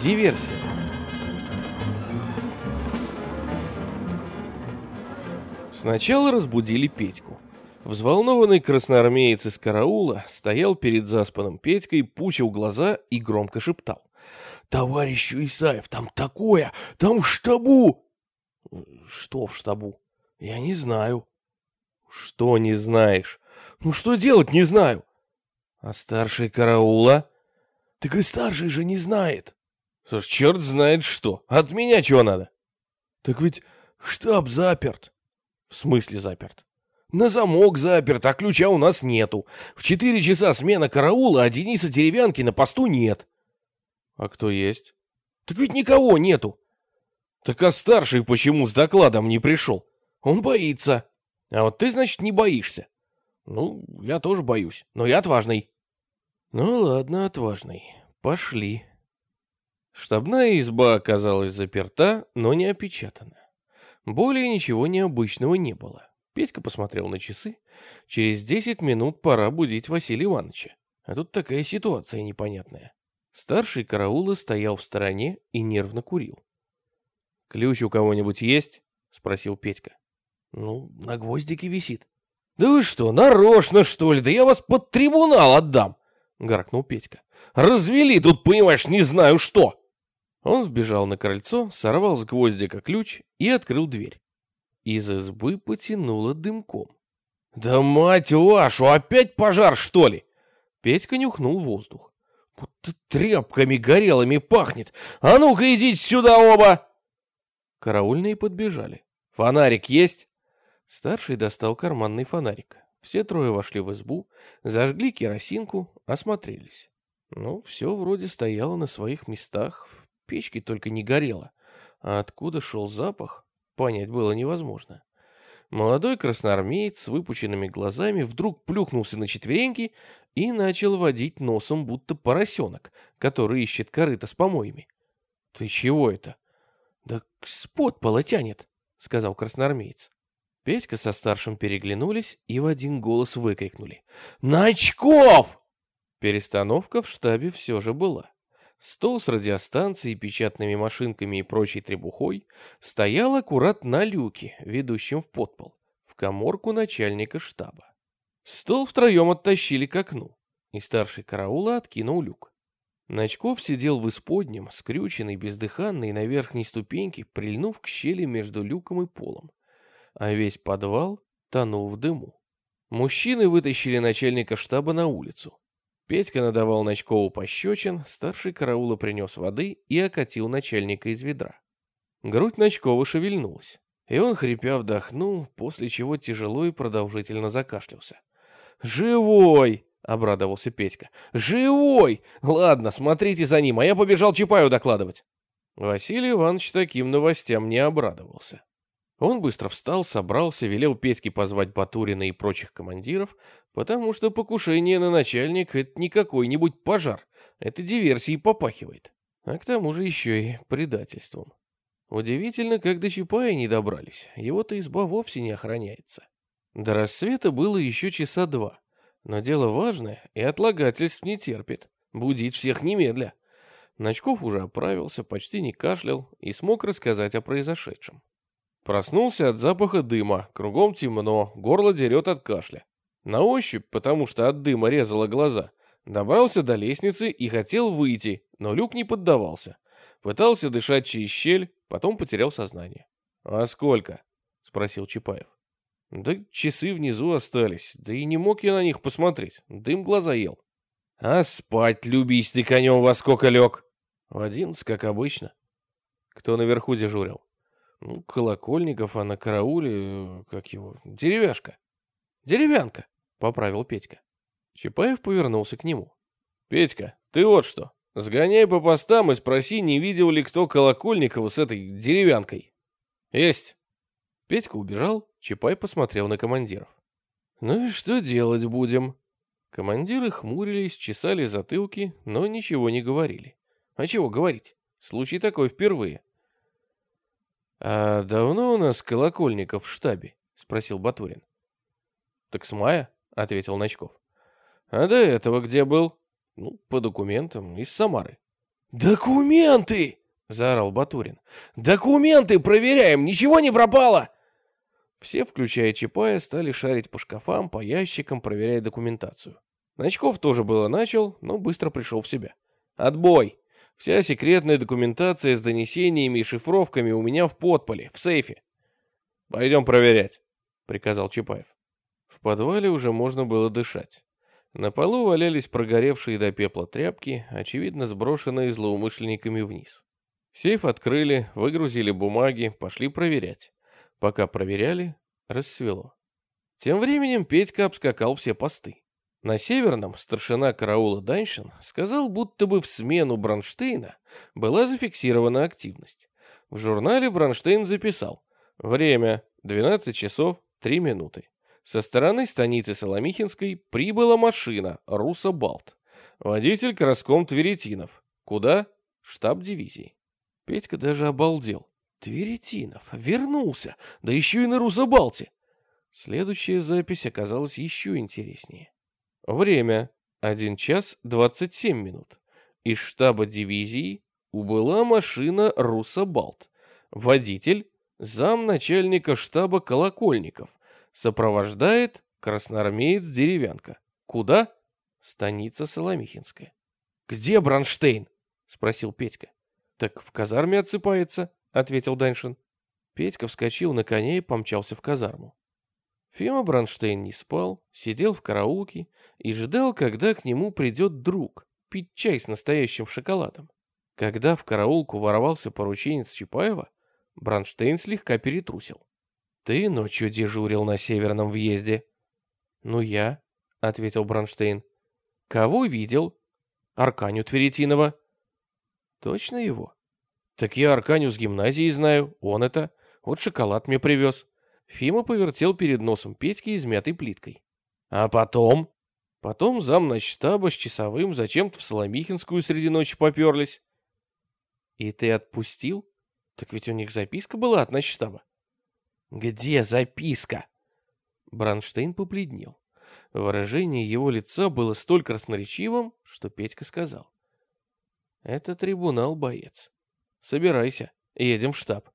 Диверсия. Сначала разбудили Петьку. Взволнованный красноармеец из караула стоял перед заспанным Петькой, пучил глаза и громко шептал. «Товарищ Исаев, там такое! Там в штабу!» «Что в штабу?» «Я не знаю». «Что не знаешь?» «Ну что делать, не знаю». «А старший караула?» «Так и старший же не знает». «Черт знает что. От меня чего надо?» «Так ведь штаб заперт». «В смысле заперт?» «На замок заперт, а ключа у нас нету. В четыре часа смена караула, а Дениса Деревянки на посту нет». «А кто есть?» «Так ведь никого нету». «Так а старший почему с докладом не пришел?» «Он боится». «А вот ты, значит, не боишься». «Ну, я тоже боюсь, но я отважный». «Ну ладно, отважный. Пошли». Штабная изба оказалась заперта, но не опечатана. Более ничего необычного не было. Петька посмотрел на часы. Через десять минут пора будить Василия Ивановича. А тут такая ситуация непонятная. Старший караула стоял в стороне и нервно курил. «Ключ у кого-нибудь есть?» — спросил Петька. «Ну, на гвоздике висит». «Да вы что, нарочно, что ли? Да я вас под трибунал отдам!» — гаркнул Петька. «Развели тут, понимаешь, не знаю что!» Он сбежал на крыльцо, сорвал с гвоздика ключ и открыл дверь. Из избы потянуло дымком. «Да мать вашу, опять пожар, что ли?» Петька нюхнул воздух. «Будто тряпками горелыми пахнет! А ну-ка идите сюда оба!» Караульные подбежали. «Фонарик есть?» Старший достал карманный фонарик. Все трое вошли в избу, зажгли керосинку, осмотрелись. Ну, все вроде стояло на своих местах, в печке только не горело. А откуда шел запах, понять было невозможно. Молодой красноармеец с выпученными глазами вдруг плюхнулся на четвереньки и начал водить носом, будто поросенок, который ищет корыто с помоями. «Ты чего это?» «Да спот полотянет», — сказал красноармеец. Петька со старшим переглянулись и в один голос выкрикнули. «Начков!» Перестановка в штабе все же была. Стол с радиостанцией, печатными машинками и прочей требухой стоял аккурат на люке, ведущем в подпол, в коморку начальника штаба. Стол втроем оттащили к окну, и старший караула откинул люк. Ночков сидел в исподнем, скрюченный, бездыханный, на верхней ступеньке, прильнув к щели между люком и полом а весь подвал тонул в дыму. Мужчины вытащили начальника штаба на улицу. Петька надавал Ночкову пощечин, старший караула принес воды и окатил начальника из ведра. Грудь Ночкова шевельнулась, и он, хрипя, вдохнул, после чего тяжело и продолжительно закашлялся. «Живой!» — обрадовался Петька. «Живой! Ладно, смотрите за ним, а я побежал Чапаю докладывать». Василий Иванович таким новостям не обрадовался. Он быстро встал, собрался, велел Петьке позвать Батурина и прочих командиров, потому что покушение на начальника — это не какой-нибудь пожар, это диверсией попахивает, а к тому же еще и предательством. Удивительно, как до Чапая не добрались, его-то изба вовсе не охраняется. До рассвета было еще часа два, но дело важное и отлагательств не терпит, будить всех немедля. Ночков уже оправился, почти не кашлял и смог рассказать о произошедшем. Проснулся от запаха дыма, кругом темно, горло дерет от кашля. На ощупь, потому что от дыма резало глаза, добрался до лестницы и хотел выйти, но люк не поддавался. Пытался дышать через щель, потом потерял сознание. «А сколько?» — спросил Чапаев. «Да часы внизу остались, да и не мог я на них посмотреть, дым глаза ел». «А спать любись ты конем во сколько лег?» «В одиннадцать, как обычно». «Кто наверху дежурил?» Ну, Колокольников, а на карауле, э, как его, деревяшка. Деревянка, поправил Петька. Чапаев повернулся к нему. Петька, ты вот что, сгоняй по постам и спроси, не видел ли кто Колокольникова с этой деревянкой. Есть. Петька убежал, Чапай посмотрел на командиров. Ну и что делать будем? Командиры хмурились, чесали затылки, но ничего не говорили. А чего говорить? Случай такой впервые. «А давно у нас колокольников в штабе?» — спросил Батурин. «Так с мая», — ответил Ночков. «А до этого где был?» «Ну, по документам, из Самары». «Документы!» — заорал Батурин. «Документы проверяем! Ничего не пропало!» Все, включая Чапая, стали шарить по шкафам, по ящикам, проверяя документацию. Ночков тоже было начал, но быстро пришел в себя. «Отбой! Вся секретная документация с донесениями и шифровками у меня в подполе, в сейфе. Пойдем проверять», — приказал Чапаев. В подвале уже можно было дышать. На полу валялись прогоревшие до пепла тряпки, очевидно сброшенные злоумышленниками вниз. Сейф открыли, выгрузили бумаги, пошли проверять. Пока проверяли, рассвело. Тем временем Петька обскакал все посты. На Северном старшина караула Даньшин сказал, будто бы в смену Бронштейна была зафиксирована активность. В журнале Бронштейн записал «Время 12 часов 3 минуты». Со стороны станицы Соломихинской прибыла машина «Руса Балт». Водитель Краском Тверетинов. Куда? Штаб дивизии. Петька даже обалдел. Тверетинов вернулся, да еще и на Русабалте. Следующая запись оказалась еще интереснее. Время. 1 час 27 минут. Из штаба дивизии убыла машина Русабалт. Водитель – замначальника штаба Колокольников. Сопровождает красноармеец Деревянка. Куда? Станица Соломихинская. «Где Бронштейн?» — спросил Петька. «Так в казарме отсыпается», — ответил Даньшин. Петька вскочил на коне и помчался в казарму. Фима Бронштейн не спал, сидел в караулке и ждал, когда к нему придет друг, пить чай с настоящим шоколадом. Когда в караулку ворвался порученец Чапаева, Бронштейн слегка перетрусил. Ты ночью дежурил на северном въезде. Ну я, ответил Бронштейн. Кого видел? Арканю Тверетинова. Точно его? Так я Арканю с гимназии знаю, он это. Вот шоколад мне привез. Фима повертел перед носом Петьки измятой плиткой. А потом? Потом зам штаба с часовым зачем-то в Соломихинскую среди ночи поперлись. И ты отпустил? Так ведь у них записка была от начштаба. «Где записка?» Бронштейн побледнел. Выражение его лица было столь красноречивым, что Петька сказал. «Это трибунал, боец. Собирайся, едем в штаб».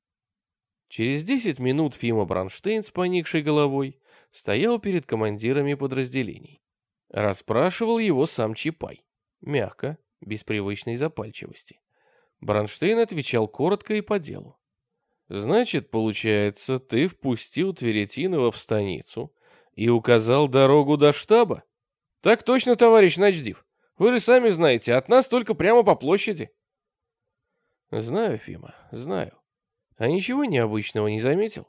Через десять минут Фима Бронштейн с поникшей головой стоял перед командирами подразделений. Расспрашивал его сам Чапай. Мягко, без привычной запальчивости. Бронштейн отвечал коротко и по делу. Значит, получается, ты впустил Тверетинова в станицу и указал дорогу до штаба? Так точно, товарищ Начдив. Вы же сами знаете, от нас только прямо по площади. Знаю, Фима, знаю. А ничего необычного не заметил?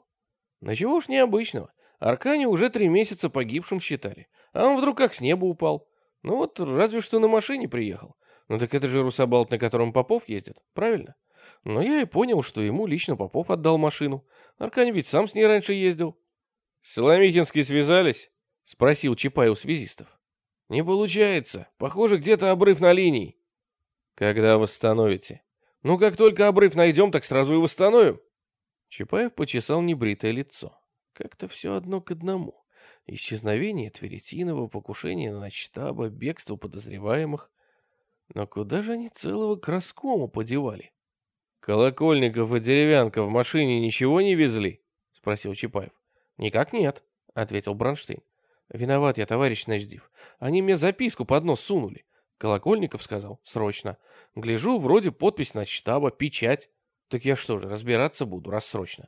Ничего уж необычного. Аркани уже три месяца погибшим считали, а он вдруг как с неба упал. Ну вот, разве что на машине приехал. Ну так это же Русабалт, на котором Попов ездит, правильно? Но я и понял, что ему лично Попов отдал машину. Аркань ведь сам с ней раньше ездил. «С Соломихинской связались?» — спросил Чапай связистов. «Не получается. Похоже, где-то обрыв на линии». «Когда восстановите?» «Ну, как только обрыв найдем, так сразу и восстановим». Чапаев почесал небритое лицо. Как-то все одно к одному. Исчезновение Тверетинова, покушение на штаба, бегство подозреваемых. Но куда же они целого краскому подевали? «Колокольников и Деревянка в машине ничего не везли?» — спросил Чапаев. «Никак нет», — ответил Бронштейн. «Виноват я, товарищ Наждив. Они мне записку под нос сунули. Колокольников сказал, срочно. Гляжу, вроде подпись на штаба, печать. Так я что же, разбираться буду, раз срочно».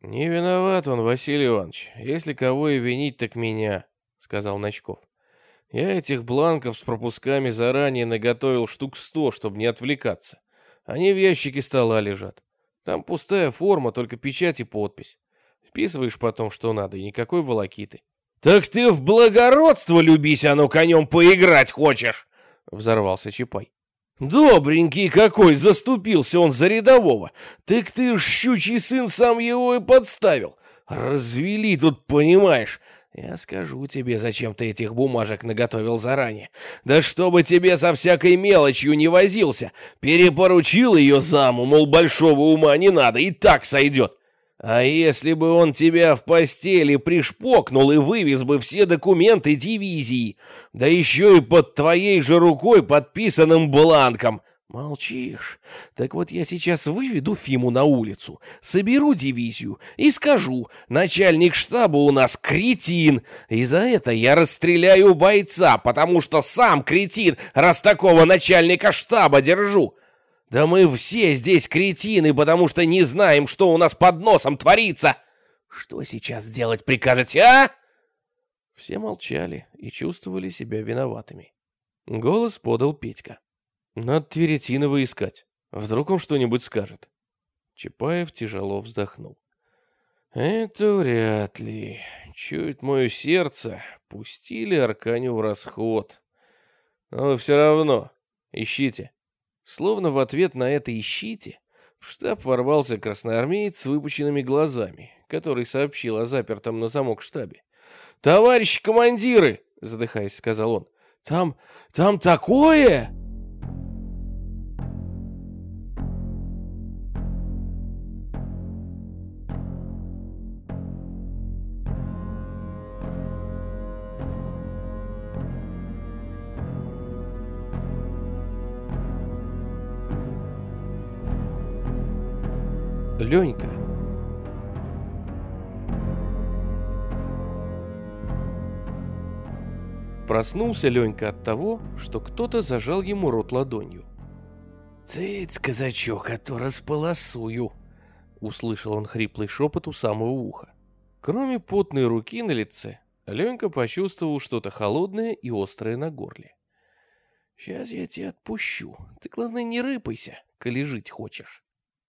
«Не виноват он, Василий Иванович. Если кого и винить, так меня», — сказал Ночков. «Я этих бланков с пропусками заранее наготовил штук сто, чтобы не отвлекаться. Они в ящике стола лежат. Там пустая форма, только печать и подпись. Вписываешь потом, что надо, и никакой волокиты. «Так ты в благородство любись, а ну конем поиграть хочешь!» Взорвался Чапай. «Добренький какой, заступился он за рядового! Так ты, щучий сын, сам его и подставил! Развели тут, понимаешь! Я скажу тебе, зачем ты этих бумажек наготовил заранее. Да чтобы тебе со всякой мелочью не возился. Перепоручил ее заму, мол, большого ума не надо, и так сойдет. А если бы он тебя в постели пришпокнул и вывез бы все документы дивизии, да еще и под твоей же рукой подписанным бланком, Молчишь? Так вот я сейчас выведу Фиму на улицу, соберу дивизию и скажу, начальник штаба у нас кретин, и за это я расстреляю бойца, потому что сам кретин, раз такого начальника штаба держу. Да мы все здесь кретины, потому что не знаем, что у нас под носом творится. Что сейчас делать прикажете, а? Все молчали и чувствовали себя виноватыми. Голос подал Петька. Надо Тверетинова искать. Вдруг он что-нибудь скажет. Чапаев тяжело вздохнул. Это вряд ли. Чует мое сердце, пустили Арканю в расход. Но все равно, ищите. Словно в ответ на это «ищите» в штаб ворвался красноармеец с выпущенными глазами, который сообщил о запертом на замок штабе. «Товарищи командиры!» — задыхаясь, сказал он. «Там... там такое!» Ленька. Проснулся Ленька от того, что кто-то зажал ему рот ладонью. «Цыц, казачок, а то располосую!» Услышал он хриплый шепот у самого уха. Кроме потной руки на лице, Ленька почувствовал что-то холодное и острое на горле. «Сейчас я тебя отпущу. Ты, главное, не рыпайся, коли жить хочешь».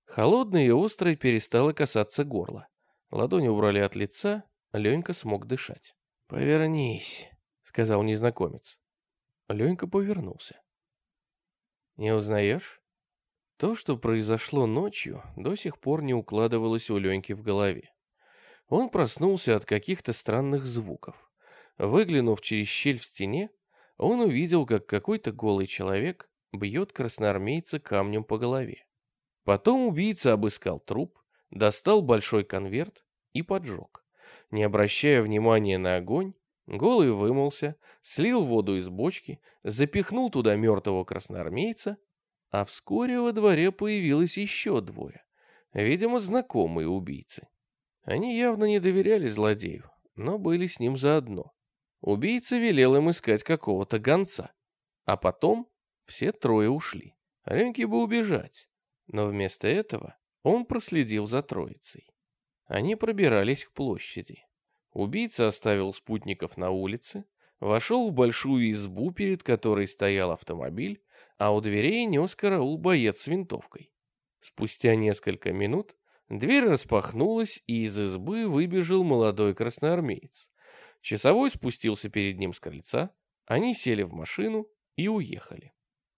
Холодное и острое перестало касаться горла. Ладони убрали от лица, Ленька смог дышать. «Повернись», — сказал незнакомец. Ленька повернулся. «Не узнаешь?» То, что произошло ночью, до сих пор не укладывалось у Леньки в голове. Он проснулся от каких-то странных звуков. Выглянув через щель в стене, он увидел, как какой-то голый человек бьет красноармейца камнем по голове. Потом убийца обыскал труп, достал большой конверт и поджег. Не обращая внимания на огонь, голый вымылся, слил воду из бочки, запихнул туда мертвого красноармейца, а вскоре во дворе появилось еще двое, видимо, знакомые убийцы. Они явно не доверяли злодею, но были с ним заодно. Убийца велел им искать какого-то гонца, а потом все трое ушли. Ренке бы убежать, но вместо этого он проследил за троицей. Они пробирались к площади. Убийца оставил спутников на улице, вошел в большую избу, перед которой стоял автомобиль, а у дверей нес караул боец с винтовкой. Спустя несколько минут дверь распахнулась, и из избы выбежал молодой красноармеец. Часовой спустился перед ним с крыльца, они сели в машину и уехали.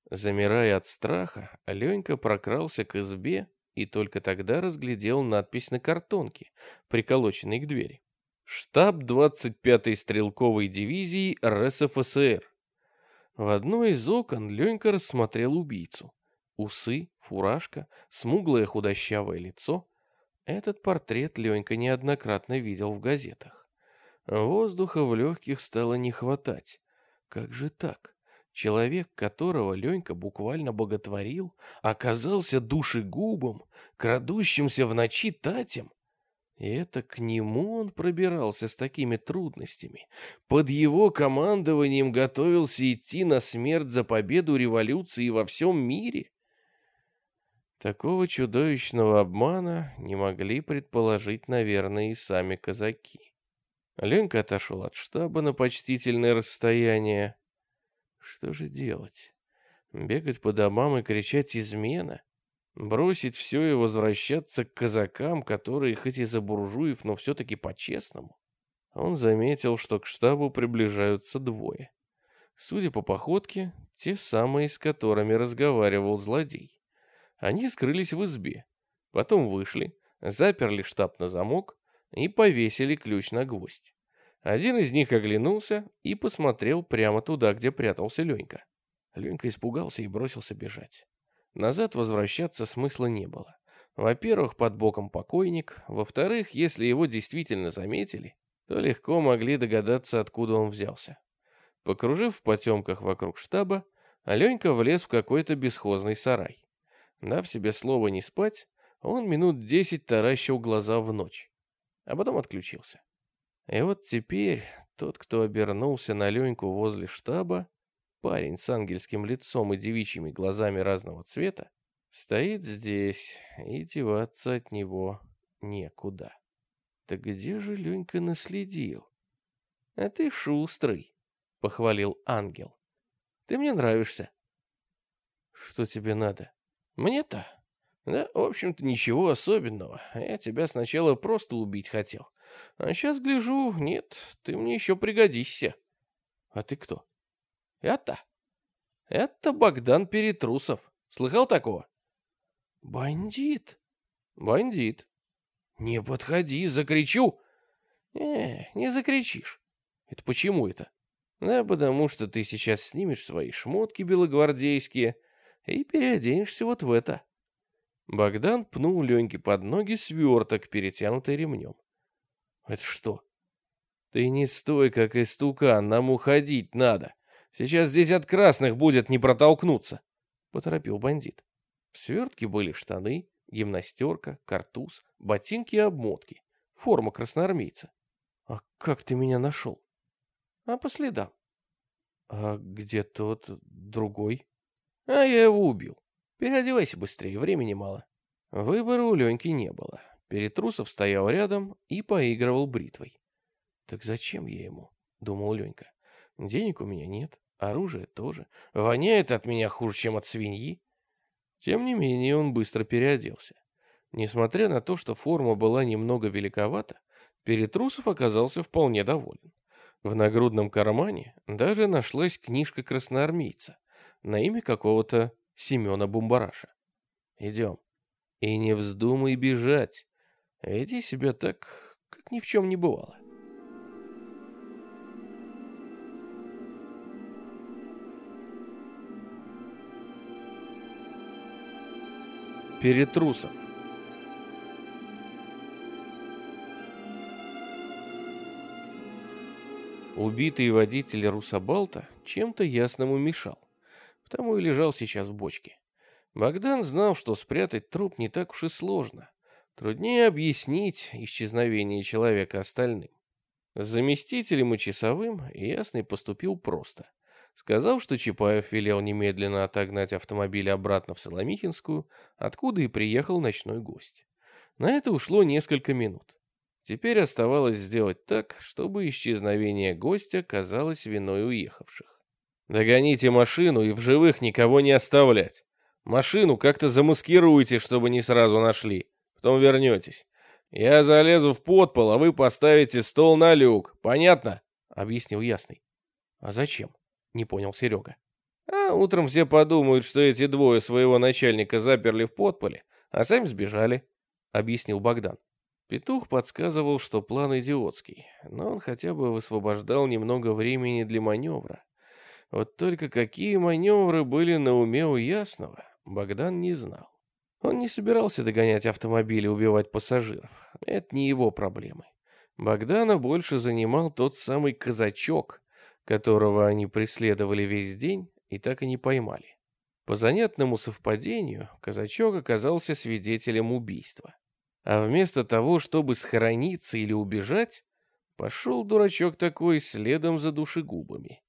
Замирая от страха, Ленька прокрался к избе и только тогда разглядел надпись на картонке, приколоченной к двери. Штаб 25-й стрелковой дивизии РСФСР. В одной из окон Ленька рассмотрел убийцу. Усы, фуражка, смуглое худощавое лицо. Этот портрет Ленька неоднократно видел в газетах. Воздуха в легких стало не хватать. Как же так? Человек, которого Ленька буквально боготворил, оказался душегубом, крадущимся в ночи татем. И это к нему он пробирался с такими трудностями. Под его командованием готовился идти на смерть за победу революции во всем мире. Такого чудовищного обмана не могли предположить, наверное, и сами казаки. Ленька отошел от штаба на почтительное расстояние, что же делать? Бегать по домам и кричать «измена»? Бросить все и возвращаться к казакам, которые хоть и за буржуев, но все-таки по-честному? Он заметил, что к штабу приближаются двое. Судя по походке, те самые, с которыми разговаривал злодей. Они скрылись в избе, потом вышли, заперли штаб на замок и повесили ключ на гвоздь. Один из них оглянулся и посмотрел прямо туда, где прятался Ленька. Ленька испугался и бросился бежать. Назад возвращаться смысла не было. Во-первых, под боком покойник. Во-вторых, если его действительно заметили, то легко могли догадаться, откуда он взялся. Покружив в потемках вокруг штаба, Аленька влез в какой-то бесхозный сарай. Дав себе слово не спать, он минут десять таращил глаза в ночь, а потом отключился. И вот теперь тот, кто обернулся на Леньку возле штаба, парень с ангельским лицом и девичьими глазами разного цвета, стоит здесь, и деваться от него некуда. Так где же Ленька наследил? А ты шустрый, похвалил ангел. Ты мне нравишься. Что тебе надо? Мне-то? Да, в общем-то, ничего особенного. Я тебя сначала просто убить хотел. А сейчас гляжу, нет, ты мне еще пригодишься. А ты кто? Это? Это Богдан Перетрусов. Слыхал такого? Бандит. Бандит. Не подходи, закричу. Не, не закричишь. Это почему это? Да потому что ты сейчас снимешь свои шмотки белогвардейские и переоденешься вот в это. Богдан пнул Леньке под ноги сверток, перетянутый ремнем. Это что? Ты не стой, как истукан, нам уходить надо. Сейчас здесь от красных будет не протолкнуться, поторопил бандит. В свертке были штаны, гимнастерка, картуз, ботинки и обмотки. Форма красноармейца. А как ты меня нашел? А по следам. А где тот другой? А я его убил. Переодевайся быстрее, времени мало. Выбора у Леньки не было. Перетрусов стоял рядом и поигрывал бритвой. Так зачем я ему? Думал Ленька. Денег у меня нет, оружия тоже. Воняет от меня хуже, чем от свиньи. Тем не менее, он быстро переоделся. Несмотря на то, что форма была немного великовата, Перетрусов оказался вполне доволен. В нагрудном кармане даже нашлась книжка красноармейца на имя какого-то Семена Бумбараша. «Идем. И не вздумай бежать. Веди себя так, как ни в чем не бывало». Перетрусов Убитый водитель Русабалта чем-то ясному мешал, потому и лежал сейчас в бочке. Богдан знал, что спрятать труп не так уж и сложно. Труднее объяснить исчезновение человека остальным. С заместителем и часовым Ясный поступил просто. Сказал, что Чапаев велел немедленно отогнать автомобиль обратно в Соломихинскую, откуда и приехал ночной гость. На это ушло несколько минут. Теперь оставалось сделать так, чтобы исчезновение гостя казалось виной уехавших. «Догоните машину и в живых никого не оставлять. Машину как-то замаскируйте, чтобы не сразу нашли. Потом вернетесь. Я залезу в подпол, а вы поставите стол на люк. Понятно?» — объяснил Ясный. «А зачем?» — не понял Серега. «А утром все подумают, что эти двое своего начальника заперли в подполе, а сами сбежали», — объяснил Богдан. Петух подсказывал, что план идиотский, но он хотя бы высвобождал немного времени для маневра. Вот только какие маневры были на уме у Ясного, Богдан не знал. Он не собирался догонять автомобиль и убивать пассажиров. Это не его проблемы. Богдана больше занимал тот самый казачок, которого они преследовали весь день и так и не поймали. По занятному совпадению, казачок оказался свидетелем убийства. А вместо того, чтобы схорониться или убежать, пошел дурачок такой следом за душегубами.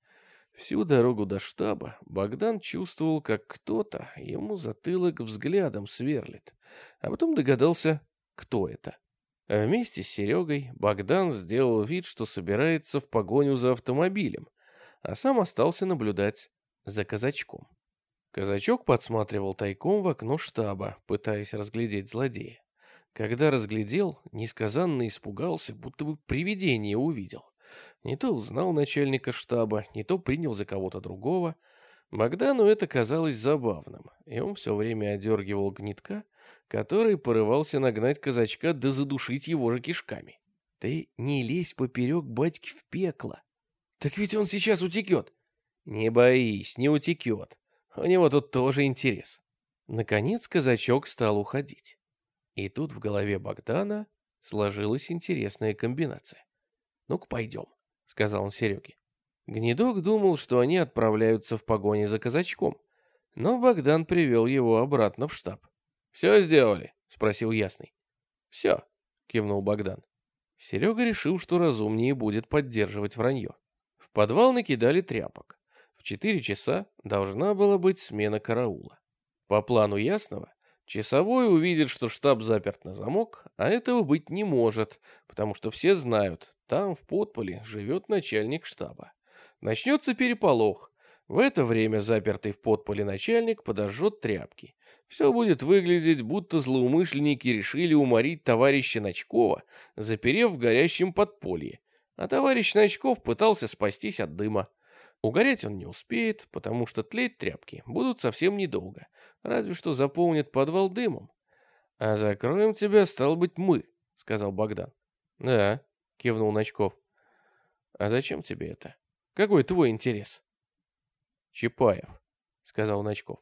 Всю дорогу до штаба Богдан чувствовал, как кто-то ему затылок взглядом сверлит, а потом догадался, кто это. А вместе с Серегой Богдан сделал вид, что собирается в погоню за автомобилем, а сам остался наблюдать за казачком. Казачок подсматривал тайком в окно штаба, пытаясь разглядеть злодея. Когда разглядел, несказанно испугался, будто бы привидение увидел. Не то узнал начальника штаба, не то принял за кого-то другого. Богдану это казалось забавным, и он все время одергивал гнетка, который порывался нагнать казачка да задушить его же кишками. «Ты не лезь поперек батьки в пекло. Так ведь он сейчас утекет». «Не боись, не утекет. У него тут тоже интерес». Наконец казачок стал уходить. И тут в голове Богдана сложилась интересная комбинация. «Ну-ка, пойдем», — сказал он Сереге. Гнедок думал, что они отправляются в погоне за казачком, но Богдан привел его обратно в штаб. «Все сделали?» — спросил Ясный. «Все», — кивнул Богдан. Серега решил, что разумнее будет поддерживать вранье. В подвал накидали тряпок. В четыре часа должна была быть смена караула. По плану Ясного, часовой увидит, что штаб заперт на замок, а этого быть не может, потому что все знают, там в подполе живет начальник штаба. Начнется переполох. В это время запертый в подполе начальник подожжет тряпки. Все будет выглядеть, будто злоумышленники решили уморить товарища Ночкова, заперев в горящем подполье. А товарищ Ночков пытался спастись от дыма. Угореть он не успеет, потому что тлеть тряпки будут совсем недолго, разве что заполнят подвал дымом. — А закроем тебя, стал быть, мы, — сказал Богдан. — Да, — кивнул Ночков. — А зачем тебе это? Какой твой интерес? — Чапаев, — сказал Ночков.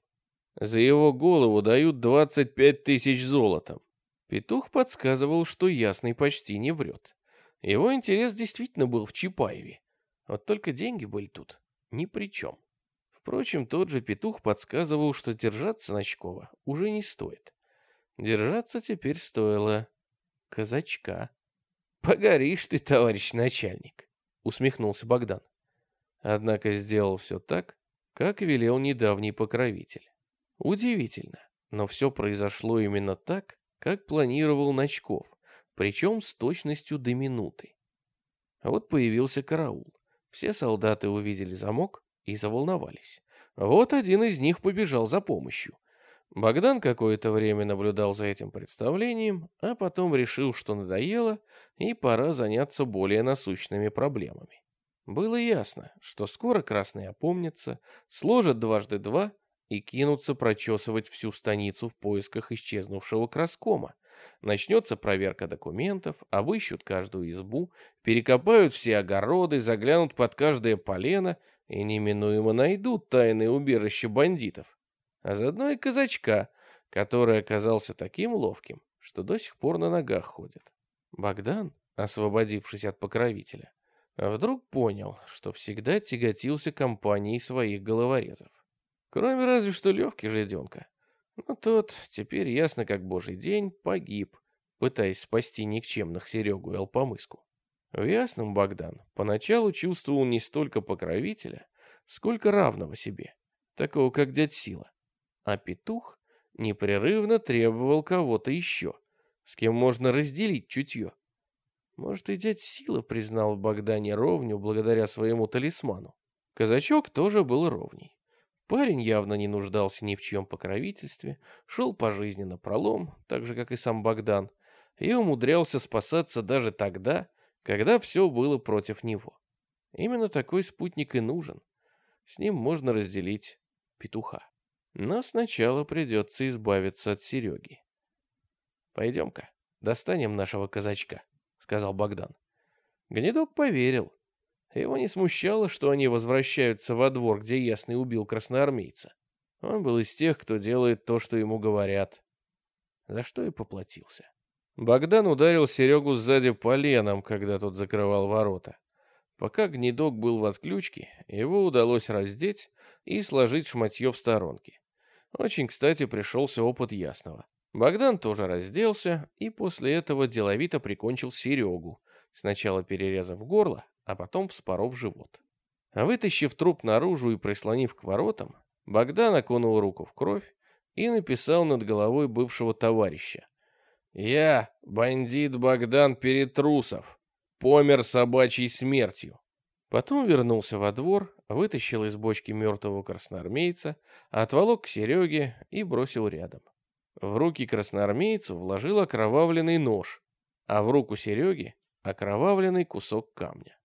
За его голову дают 25 тысяч золотом. Петух подсказывал, что Ясный почти не врет. Его интерес действительно был в Чапаеве. Вот только деньги были тут ни при чем. Впрочем, тот же петух подсказывал, что держаться Ночкова уже не стоит. Держаться теперь стоило казачка. «Погоришь ты, товарищ начальник», — усмехнулся Богдан. Однако сделал все так, как велел недавний покровитель. Удивительно, но все произошло именно так, как планировал Ночков, причем с точностью до минуты. А вот появился караул. Все солдаты увидели замок и заволновались. Вот один из них побежал за помощью. Богдан какое-то время наблюдал за этим представлением, а потом решил, что надоело, и пора заняться более насущными проблемами. Было ясно, что скоро красные опомнятся, сложат дважды два и кинутся прочесывать всю станицу в поисках исчезнувшего краскома. Начнется проверка документов, обыщут каждую избу, перекопают все огороды, заглянут под каждое полено и неминуемо найдут тайное убежище бандитов. А заодно и казачка, который оказался таким ловким, что до сих пор на ногах ходит. Богдан, освободившись от покровителя, вдруг понял, что всегда тяготился компанией своих головорезов. Кроме разве что Левки Жиденка. Но тот, теперь ясно как божий день, погиб, пытаясь спасти никчемных Серегу и Алпомыску. В ясном Богдан поначалу чувствовал не столько покровителя, сколько равного себе, такого как дядь Сила. А петух непрерывно требовал кого-то еще, с кем можно разделить чутье. Может, и дядь Сила признал в Богдане ровню благодаря своему талисману. Казачок тоже был ровней. Парень явно не нуждался ни в чьем покровительстве, шел по жизни на пролом, так же, как и сам Богдан, и умудрялся спасаться даже тогда, когда все было против него. Именно такой спутник и нужен. С ним можно разделить петуха. Но сначала придется избавиться от Сереги. «Пойдем-ка, достанем нашего казачка», — сказал Богдан. Гнедок поверил. Его не смущало, что они возвращаются во двор, где Ясный убил красноармейца. Он был из тех, кто делает то, что ему говорят. За что и поплатился. Богдан ударил Серегу сзади поленом, когда тот закрывал ворота. Пока гнедок был в отключке, его удалось раздеть и сложить шматье в сторонке. Очень кстати пришелся опыт Ясного. Богдан тоже разделся и после этого деловито прикончил Серегу, сначала перерезав горло, а потом вспоров живот. Вытащив труп наружу и прислонив к воротам, Богдан окунул руку в кровь и написал над головой бывшего товарища. «Я, бандит Богдан Перетрусов, помер собачьей смертью». Потом вернулся во двор, вытащил из бочки мертвого красноармейца, отволок к Сереге и бросил рядом. В руки красноармейцу вложил окровавленный нож, а в руку Сереги окровавленный кусок камня.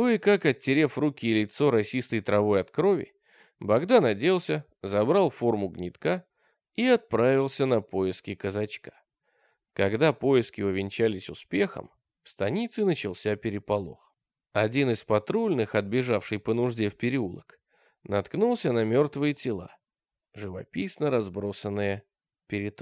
Кое-как оттерев руки и лицо росистой травой от крови, Богдан оделся, забрал форму гнетка и отправился на поиски казачка. Когда поиски увенчались успехом, в станице начался переполох. Один из патрульных, отбежавший по нужде в переулок, наткнулся на мертвые тела, живописно разбросанные перед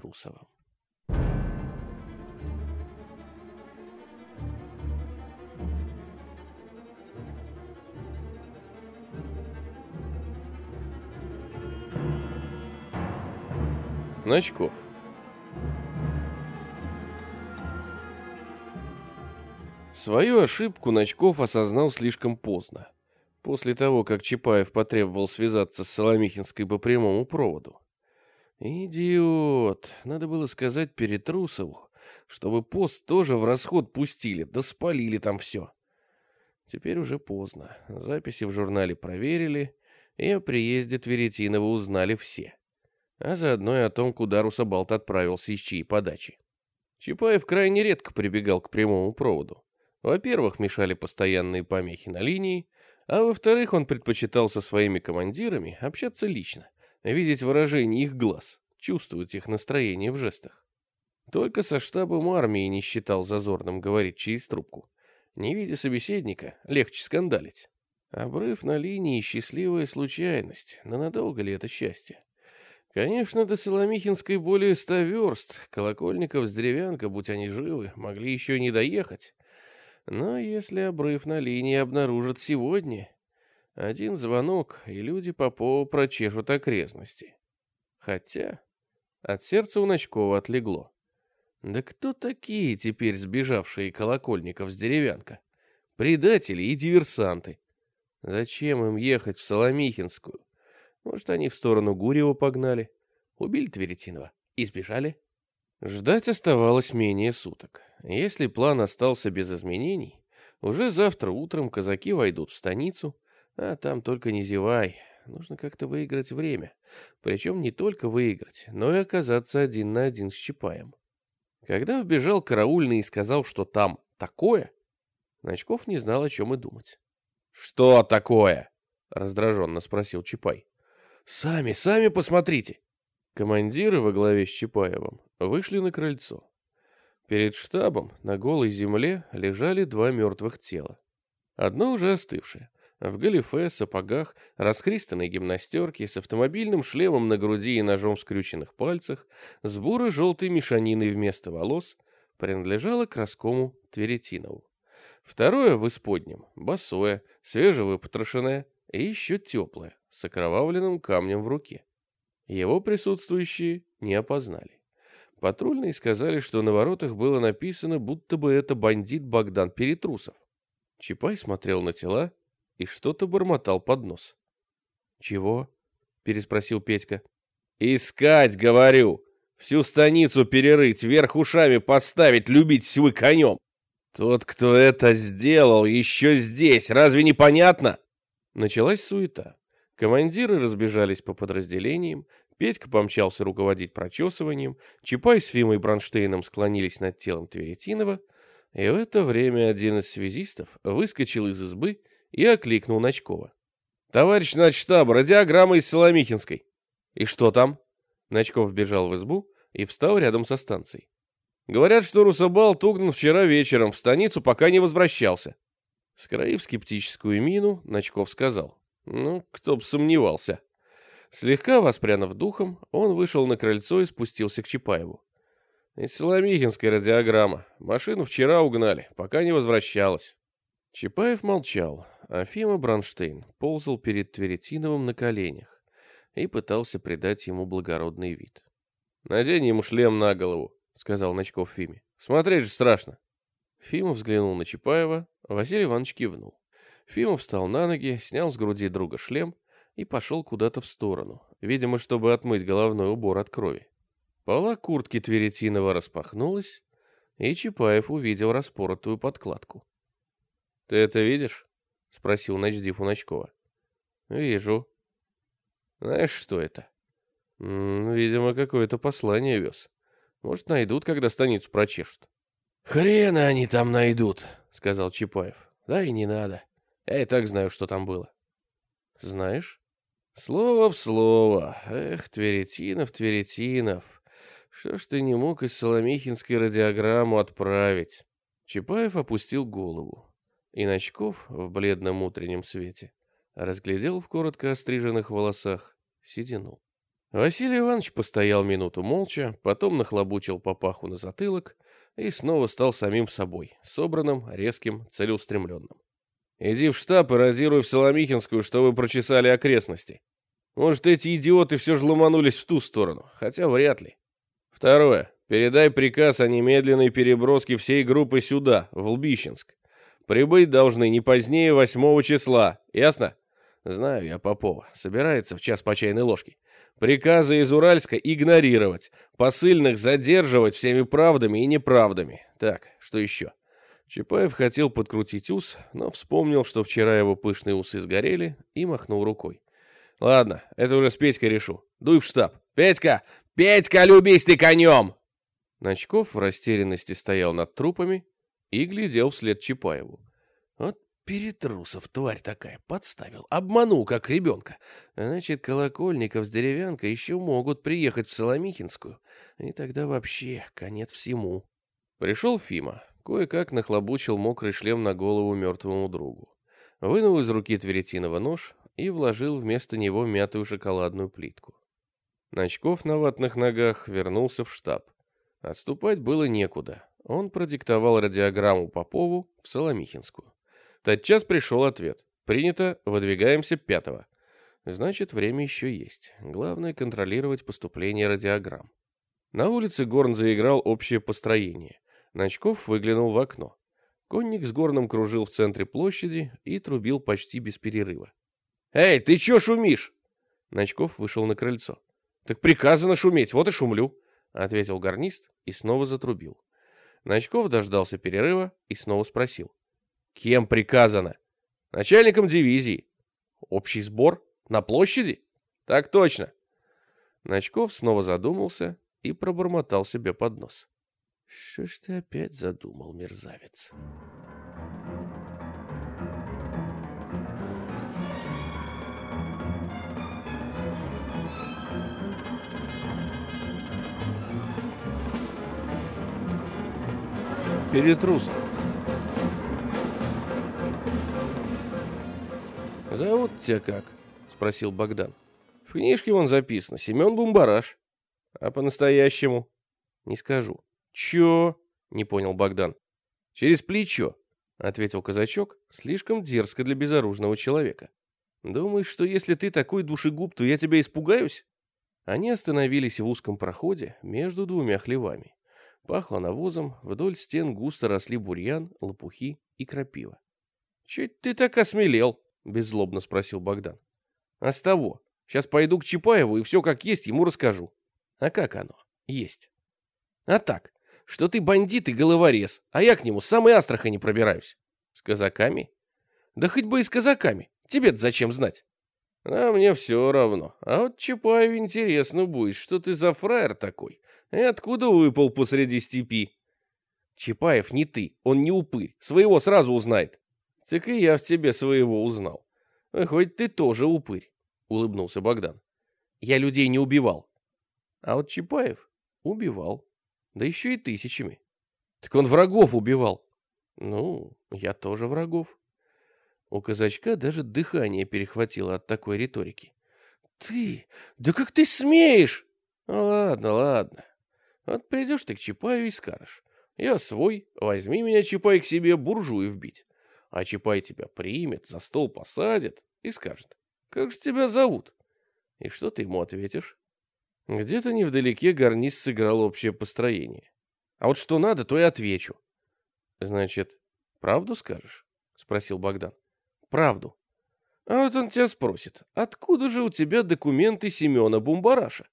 Ночков. Свою ошибку Ночков осознал слишком поздно. После того, как Чапаев потребовал связаться с Соломихинской по прямому проводу. Идиот. Надо было сказать Перетрусову, чтобы пост тоже в расход пустили, да спалили там все. Теперь уже поздно. Записи в журнале проверили, и о приезде Тверетинова узнали все. А заодно и о том, куда Русабалт отправился из чьей подачи. Чапаев крайне редко прибегал к прямому проводу. Во-первых, мешали постоянные помехи на линии, а во-вторых, он предпочитал со своими командирами общаться лично, видеть выражение их глаз, чувствовать их настроение в жестах. Только со штабом армии не считал зазорным говорить через трубку. Не видя собеседника, легче скандалить. Обрыв на линии — счастливая случайность, но надолго ли это счастье? Конечно, до Соломихинской более ста верст, Колокольников с Деревянка, будь они живы, могли еще не доехать. Но если обрыв на линии обнаружат сегодня, один звонок, и люди Попова прочешут окрестности. Хотя от сердца у Ночкова отлегло. Да кто такие теперь сбежавшие Колокольников с Деревянка? Предатели и диверсанты. Зачем им ехать в Соломихинскую? Может, они в сторону Гурьева погнали? Убили Тверетинова и сбежали? Ждать оставалось менее суток. Если план остался без изменений, уже завтра утром казаки войдут в станицу, а там только не зевай. Нужно как-то выиграть время. Причем не только выиграть, но и оказаться один на один с Чапаем. Когда вбежал караульный и сказал, что там такое, Ночков не знал, о чем и думать. «Что такое?» — раздраженно спросил Чапай. «Сами, сами посмотрите!» Командиры во главе с Чапаевым вышли на крыльцо. Перед штабом на голой земле лежали два мертвых тела. Одно уже остывшее, в галифе, сапогах, расхристанной гимнастерке, с автомобильным шлемом на груди и ножом в скрюченных пальцах, с буро-желтой мешаниной вместо волос, принадлежало к Роскому Тверетинову. Второе в исподнем, босое, свежевыпотрошенное и еще теплое, с окровавленным камнем в руке. Его присутствующие не опознали. Патрульные сказали, что на воротах было написано, будто бы это бандит Богдан Перетрусов. Чапай смотрел на тела и что-то бормотал под нос. «Чего?» — переспросил Петька. «Искать, говорю! Всю станицу перерыть, вверх ушами поставить, любить вы конем! Тот, кто это сделал, еще здесь, разве не понятно?» Началась суета. Командиры разбежались по подразделениям, Петька помчался руководить прочесыванием, Чапай с Фимой Бронштейном склонились над телом Тверетинова, и в это время один из связистов выскочил из избы и окликнул Ночкова. «Товарищ начштаба, радиограмма из Соломихинской». «И что там?» Ночков бежал в избу и встал рядом со станцией. «Говорят, что Русабал тугнул вчера вечером, в станицу пока не возвращался». Скроив скептическую мину, Ночков сказал. «Ну, кто б сомневался». Слегка воспрянув духом, он вышел на крыльцо и спустился к Чапаеву. «Из Соломихинской радиограмма. Машину вчера угнали, пока не возвращалась». Чапаев молчал, а Фима Бронштейн ползал перед Тверетиновым на коленях и пытался придать ему благородный вид. «Надень ему шлем на голову», — сказал Ночков Фиме. «Смотреть же страшно». Фима взглянул на Чапаева, Василий Иванович кивнул. Фима встал на ноги, снял с груди друга шлем и пошел куда-то в сторону, видимо, чтобы отмыть головной убор от крови. Пола куртки Тверетинова распахнулась, и Чапаев увидел распоротую подкладку. «Ты это видишь?» — спросил Ночдив у. «Вижу». «Знаешь, что это?» «Видимо, какое-то послание вез. Может, найдут, когда станицу прочешут». «Хрена они там найдут», — сказал Чапаев. «Да и не надо. Я и так знаю, что там было». «Знаешь?» Слово в слово. Эх, Тверетинов, Тверетинов. Что ж ты не мог из Соломихинской радиограмму отправить? Чапаев опустил голову. И Ночков в бледном утреннем свете разглядел в коротко остриженных волосах седину. Василий Иванович постоял минуту молча, потом нахлобучил папаху на затылок и снова стал самим собой, собранным, резким, целеустремленным. «Иди в штаб и радируй в Соломихинскую, чтобы прочесали окрестности. Может, эти идиоты все же ломанулись в ту сторону, хотя вряд ли. Второе. Передай приказ о немедленной переброске всей группы сюда, в Лбищенск. Прибыть должны не позднее восьмого числа, ясно? Знаю я Попова, собирается в час по чайной ложке. Приказы из Уральска игнорировать, посыльных задерживать всеми правдами и неправдами. Так, что еще? Чапаев хотел подкрутить ус, но вспомнил, что вчера его пышные усы сгорели, и махнул рукой. Ладно, это уже с Петькой решу. Дуй в штаб. Петька! Петька, любись ты конем! Ночков в растерянности стоял над трупами и глядел вслед Чапаеву. Вот Перетрусов, тварь такая, подставил, обманул, как ребенка. Значит, Колокольников с Деревянкой еще могут приехать в Соломихинскую, и тогда вообще конец всему. Пришел Фима, кое-как нахлобучил мокрый шлем на голову мертвому другу. Вынул из руки Тверетинова нож и вложил вместо него мятую шоколадную плитку. Ночков на ватных ногах вернулся в штаб. Отступать было некуда. Он продиктовал радиограмму Попову в Соломихинскую. Тотчас пришел ответ. Принято, выдвигаемся пятого. Значит, время еще есть. Главное контролировать поступление радиограмм. На улице Горн заиграл общее построение. Ночков выглянул в окно. Конник с Горном кружил в центре площади и трубил почти без перерыва. «Эй, ты чё шумишь?» Ночков вышел на крыльцо. «Так приказано шуметь, вот и шумлю», — ответил гарнист и снова затрубил. Ночков дождался перерыва и снова спросил. Кем приказано? Начальником дивизии. Общий сбор? На площади? Так точно. Ночков снова задумался и пробормотал себе под нос. Что ж ты опять задумал, мерзавец? Перетрусов. «Зовут тебя как?» — спросил Богдан. «В книжке вон записано. Семен Бумбараш. А по-настоящему?» «Не скажу». «Чё?» — не понял Богдан. «Через плечо», — ответил казачок, слишком дерзко для безоружного человека. «Думаешь, что если ты такой душегуб, то я тебя испугаюсь?» Они остановились в узком проходе между двумя хлевами. Пахло навозом, вдоль стен густо росли бурьян, лопухи и крапива. «Чуть ты так осмелел?» беззлобно спросил Богдан. А с того. Сейчас пойду к Чапаеву и все как есть ему расскажу. А как оно? Есть. А так, что ты бандит и головорез, а я к нему с самой Астрахани пробираюсь. С казаками? Да хоть бы и с казаками. Тебе-то зачем знать? А мне все равно. А вот Чапаеву интересно будет, что ты за фраер такой? И откуда выпал посреди степи? Чапаев не ты, он не упырь. Своего сразу узнает. Так и я в тебе своего узнал. Хоть ты тоже упырь, улыбнулся Богдан. Я людей не убивал. А вот Чапаев убивал. Да еще и тысячами. Так он врагов убивал. Ну, я тоже врагов. У казачка даже дыхание перехватило от такой риторики. Ты? Да как ты смеешь? ладно, ладно. Вот придешь ты к Чапаю и скажешь. Я свой, возьми меня, Чапай, к себе буржуев бить а Чапай тебя примет, за стол посадит и скажет, «Как же тебя зовут?» И что ты ему ответишь? Где-то невдалеке гарнист сыграл общее построение. А вот что надо, то и отвечу. Значит, правду скажешь? Спросил Богдан. Правду. А вот он тебя спросит, откуда же у тебя документы Семена Бумбараша?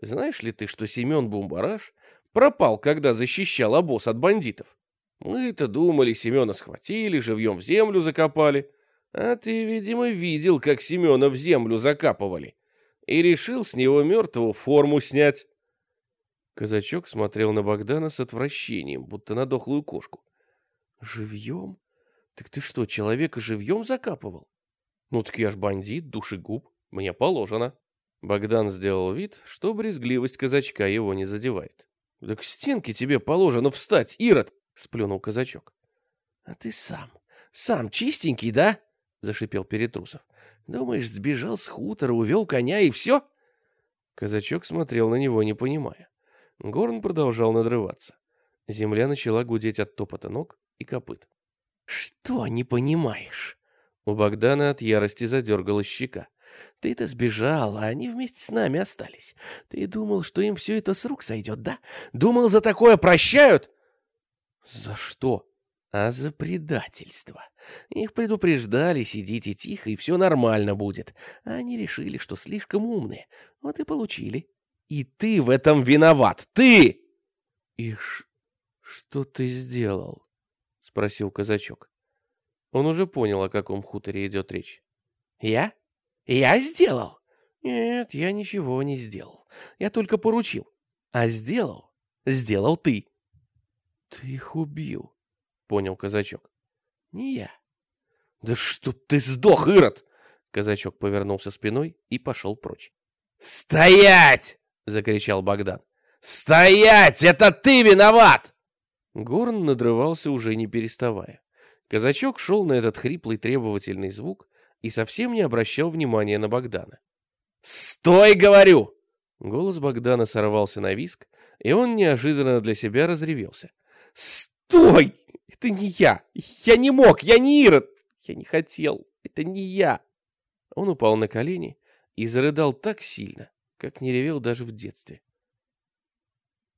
Знаешь ли ты, что Семен Бумбараш пропал, когда защищал обоз от бандитов? Мы-то думали, Семена схватили, живьем в землю закопали. А ты, видимо, видел, как Семена в землю закапывали. И решил с него мертвую форму снять. Казачок смотрел на Богдана с отвращением, будто на дохлую кошку. «Живьем? Так ты что, человека живьем закапывал?» «Ну так я ж бандит, душегуб, мне положено». Богдан сделал вид, что брезгливость казачка его не задевает. «Да к стенке тебе положено встать, Ирод!» — сплюнул казачок. — А ты сам, сам чистенький, да? — зашипел Перетрусов. — Думаешь, сбежал с хутора, увел коня и все? Казачок смотрел на него, не понимая. Горн продолжал надрываться. Земля начала гудеть от топота ног и копыт. — Что не понимаешь? У Богдана от ярости задергалась щека. Ты-то сбежал, а они вместе с нами остались. Ты думал, что им все это с рук сойдет, да? Думал, за такое прощают? За что? А за предательство. Их предупреждали, сидите тихо, и все нормально будет. А они решили, что слишком умные. Вот и получили. И ты в этом виноват. Ты! И что ты сделал? Спросил казачок. Он уже понял, о каком хуторе идет речь. Я? Я сделал? Нет, я ничего не сделал. Я только поручил. А сделал? Сделал ты. Ты их убил, понял казачок. Не я. Да чтоб ты сдох, Ирод! Казачок повернулся спиной и пошел прочь. «Стоять!» — закричал Богдан. «Стоять! Это ты виноват!» Горн надрывался уже не переставая. Казачок шел на этот хриплый требовательный звук и совсем не обращал внимания на Богдана. «Стой, говорю!» Голос Богдана сорвался на виск, и он неожиданно для себя разревелся. «Стой! Это не я! Я не мог! Я не Ирод! Я не хотел! Это не я!» Он упал на колени и зарыдал так сильно, как не ревел даже в детстве.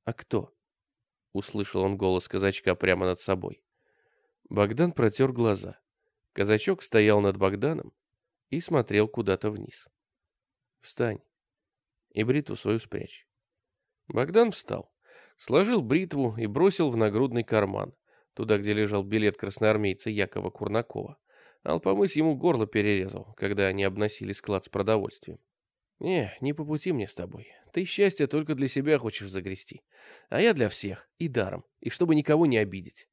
«А кто?» — услышал он голос казачка прямо над собой. Богдан протер глаза. Казачок стоял над Богданом и смотрел куда-то вниз. «Встань и бритву свою спрячь». Богдан встал, сложил бритву и бросил в нагрудный карман, туда, где лежал билет красноармейца Якова Курнакова. Алпомыс ему горло перерезал, когда они обносили склад с продовольствием. «Не, не по пути мне с тобой. Ты счастье только для себя хочешь загрести. А я для всех, и даром, и чтобы никого не обидеть.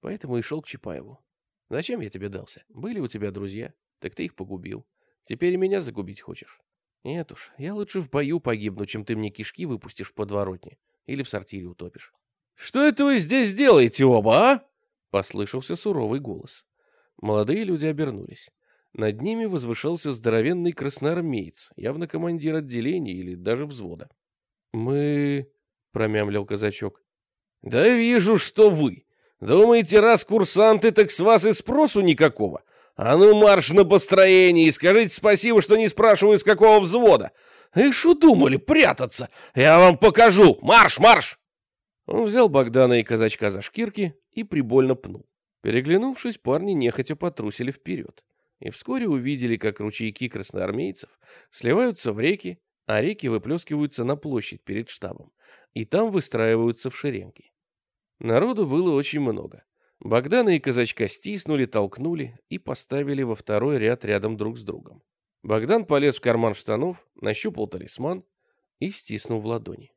Поэтому и шел к Чапаеву. Зачем я тебе дался? Были у тебя друзья, так ты их погубил. Теперь и меня загубить хочешь? Нет уж, я лучше в бою погибну, чем ты мне кишки выпустишь в подворотне или в сортире утопишь. «Что это вы здесь делаете оба, а?» — послышался суровый голос. Молодые люди обернулись. Над ними возвышался здоровенный красноармеец, явно командир отделения или даже взвода. «Мы...» — промямлил казачок. «Да вижу, что вы. Думаете, раз курсанты, так с вас и спросу никакого? А ну марш на построение и скажите спасибо, что не спрашиваю, с какого взвода. И что думали, прятаться? Я вам покажу. Марш, марш!» Он взял Богдана и казачка за шкирки и прибольно пнул. Переглянувшись, парни нехотя потрусили вперед и вскоре увидели, как ручейки красноармейцев сливаются в реки, а реки выплескиваются на площадь перед штабом, и там выстраиваются в шеренги. Народу было очень много. Богдана и казачка стиснули, толкнули и поставили во второй ряд рядом друг с другом. Богдан полез в карман штанов, нащупал талисман и стиснул в ладони.